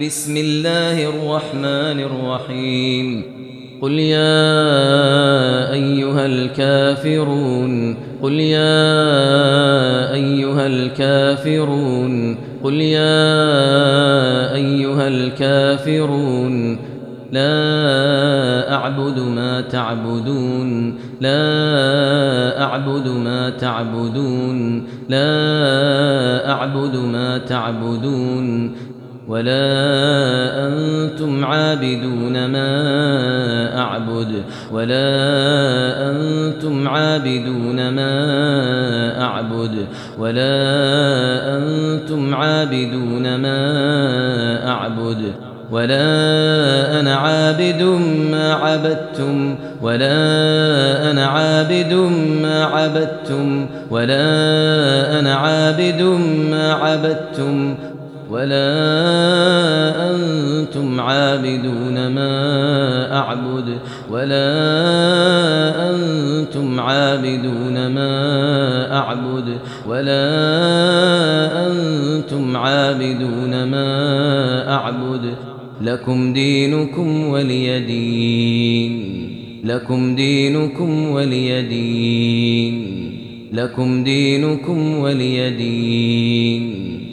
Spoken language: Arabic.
بسم الله الرحمن الرحيم قل يا أيها الكافرون قل يا أيها الكافرون قل يا أيها الكافرون لا أعبد ما تعبدون لا أعبد ما تعبدون لا أعبد ما تعبدون ولا أنتم عابدون ما أعبد ولا أنتم عابدون ما أعبد ولا أنتم عابدون ما أعبد ولا أنا عابد ما عبدتم ولا أنا عابد ما عبدتم ولا أنا عابد ما عبدتم ولا أنتم عابدون ما أعبد ولا أنتم عابدون ما أعبد ولا أنتم عابدون ما أعبد لكم دينكم ولي دين لكم دينكم ولي دين لكم دينكم ولي دين